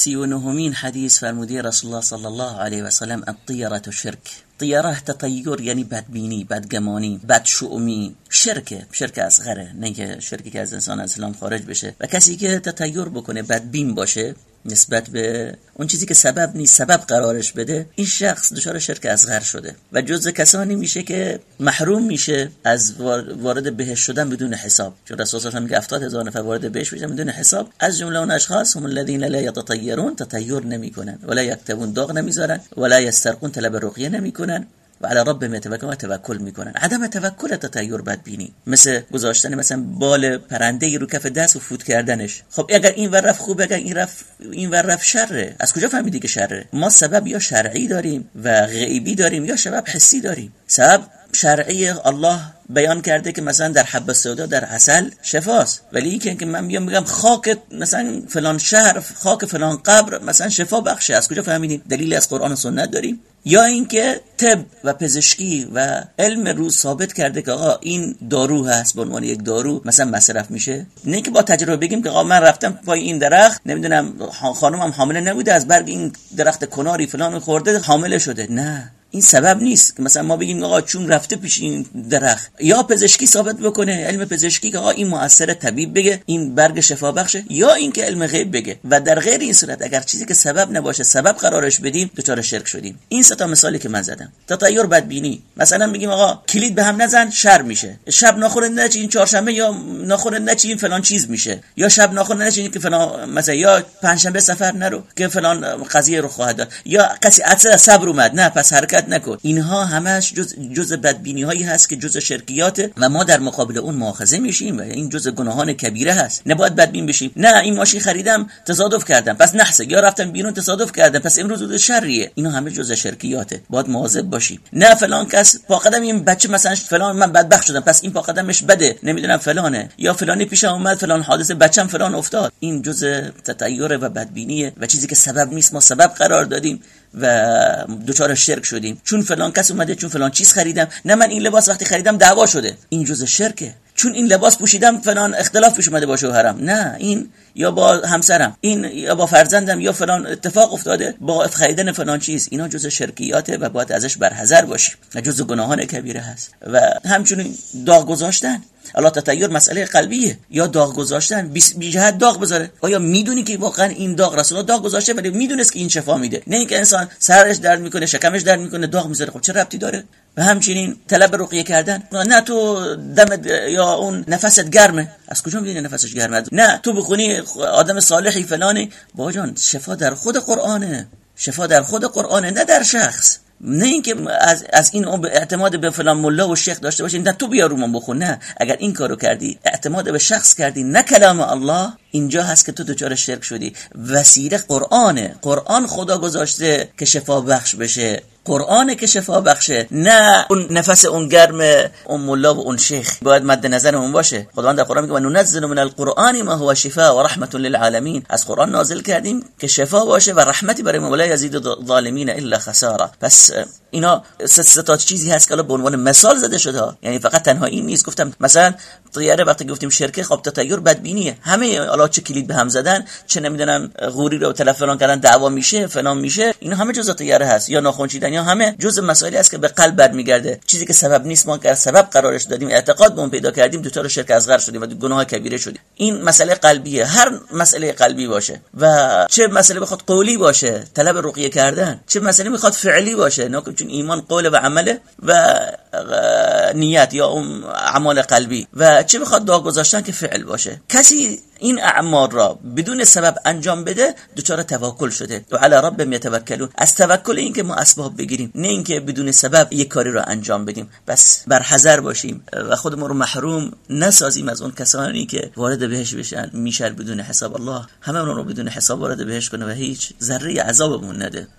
سی و نهمین حدیث فرمودی رسول الله صلی الله علیه و سلم الطیرة شرک. طیاره تطیر یعنی بدبینی بدگمانی بدشعومی. شرکه شرک اصغره نه که شرکی که از انسان از اسلام خارج بشه. و کسی که تطیر بکنه بدبین باشه نسبت به اون چیزی که سبب نیست سبب قرارش بده این شخص دچار شرک اصغر شده و جز کسانی میشه که محروم میشه از وارد بهش شدن بدون حساب. چون رسول الله میگه 70 هزار نفر وارد بهش بشن بدون حساب. از جمله اون اشخاص هم الذين لا يتطيرون تطیر نمی‌کنن ولا یکتبون داغ نمی‌ذارن ولا یسترقون طلب رقیه نمی‌کنن. و علی رب و توکل می‌کنن. عدم توکل تطیر بدبینی. مثل گذاشتن مثلا بال پرنده رو کف دست و فوت کردنش. خب اگر این ور رفت خوبه اگر این رفت این ور رفت شره. از کجا فهمیدی که شره؟ ما سبب یا شرعی داریم و غیبی داریم یا سبب حسی داریم. سبب شرعی الله بیان کرده که مثلا در حب سودا در عسل شفاست. ولی این که من میگم میگم خاک مثلا فلان شهر خاک فلان قبر مثلا شفا بخشه. از کجا فهمیدیم دلیل از قرآن و سنت داریم. یا اینکه طب و پزشکی و علم روز ثابت کرده که آقا این دارو هست به عنوان یک دارو مثلا مصرف میشه. نه که با تجربه بگیم که آقا من رفتم پای این درخت نمی‌دونم خانمم حامله نبوده از برگ این درخت کناری فلان خورده حامله شده. نه. این سبب نیست که مثلا ما بگیم آقا چون رفته پیش این درخت یا پزشکی ثابت بکنه علم پزشکی که آقا این مؤثر طبیب بگه این برگ شفا بخشه یا اینکه علم غیب بگه. و در غیر این صورت اگر چیزی که سبب نباشه سبب قرارش بدیم دچار شرک شدیم. این سه تا مثالی که من زدم. تطیر بدبینی. مثلا میگیم آقا کلید به هم نزن شر میشه. شب ناخور نچ این چهارشنبه یا ناخور نچ این فلان چیز میشه. یا شب ناخور نچ این که فلان مثلا یا پنجشنبه سفر نرو که فلان قضیه رو خواهد داد. یا کسی عطر صبر اومد نه پس نکن. اینها همش جز جز بدبینی هایی هست که جز شرکیات و ما در مقابل اون مؤاخذه میشیم و این جز گناهان کبیره هست. نباید بدبین بشیم. نه این ماشین خریدم تصادف کردم. پس نحسه یا رفتم بیرون تصادف کردم. پس امروز روز شریه. اینا همه جز شرکیاته. باید مواظب باشیم. نه فلان کس پا قدم این بچه مثلا فلان من بدبخت شدم. پس این پا قدمش بده. نمی‌دونم فلانه. یا فلانی پیش اومد فلان حادثه بچم فلان افتاد. این جز تطیر و بدبینیه و چیزی که سبب نیست. ما سبب قرار دادیم. و دوچار شرک شدیم. چون فلان کس اومده چون فلان چیز خریدم. نه من این لباس وقتی خریدم دعوا شده. این جز شرکه. چون این لباس پوشیدم فلان اختلاف پیش اومده با شوهرم. نه این یا با همسرم. این یا با فرزندم یا فلان اتفاق افتاده با خریدن فلان چیز. اینا جز شرکیاته و باید ازش برحذر باشیم. و جز گناهان کبیره هست. و همچنین داغ گذاشتن. الله تطیر مسئله قلبیه. یا داغ گذاشتن. بی جهت داغ بذاره. آیا می‌دونی که واقعا این داغ رسول الله داغ گذاشته؟ ولی می‌دونست که این شفا میده. نه اینکه انسان سرش درد می‌کنه شکمش درد می‌کنه داغ می‌ذاره. خب چه ربطی داره؟ و همچنین طلب رقیه کردن. نه تو دم یا اون نفست گرمه. از کجا می‌دونی نفسش گرمه؟ نه تو بخونی آدم صالحی فلانی. با جان شفا در خود قرآنه. شفا در خود قرآنه نه در شخص. نه اینکه از, از این اعتماد به فلان ملا و شیخ داشته باشی نه تو بیا رومان بخون نه. اگر این کارو کردی اعتماد به شخص کردی نه کلام الله اینجا هست که تو دچار شرک شدی. وسیله قرآنه. قرآن خدا گذاشته که شفا بخش بشه. قرآن که شفا بخشه نه اون نفس اون گرم اون ملا و اون شیخ. باید مد نظرمون باشه. خداوند در قرآن میگه ننزل من القرآن ما هو شفاء و رحمت للعالمین. از قرآن نازل کردیم که شفا باشه و رحمتی برای ما ولا یزید ظالمین الا خسارا. پس اینا سه تا چیزی هست که به عنوان مثال زده شده یعنی فقط تنها این نیست. گفتم مثلا طیاره وقتی گفتیم شرکه خب تطیر بدبینیه. همه حالا چه کلید به هم زدن چه نمی‌دونم غوری رو تلفن کردن دعوا میشه فلان میشه. اینا همه جزء طیاره هست. یا ناخن چیدن همه جزء مسائلی است که به قلب برمیگرده. چیزی که سبب نیست ما که سبب قرارش دادیم اعتقاد به اون پیدا کردیم دچار شرک اصغر شدیم و گناه کبیره شدیم. این مسئله قلبیه هر مسئله قلبی باشه و چه مسئله بخواد قولی باشه طلب رقیه کردن چه مسئله می‌خواد فعلی باشه چون ایمان قول و عمله و نیت یا اون اعمال قلبی و چه بخواد دعا گذاشتن که فعل باشه. کسی این اعمال را بدون سبب انجام بده دچار توکل شده. و علی رب یتوکلون. از توکل این که ما اسباب بگیریم نه اینکه بدون سبب یک کاری را انجام بدیم. بس بر حذر باشیم و خودمون رو محروم نسازیم از اون کسانی که وارد بهش بشن. میشن بدون حساب الله. همه رو بدون حساب وارد بهش کنه و هیچ ذره عذابمون نده.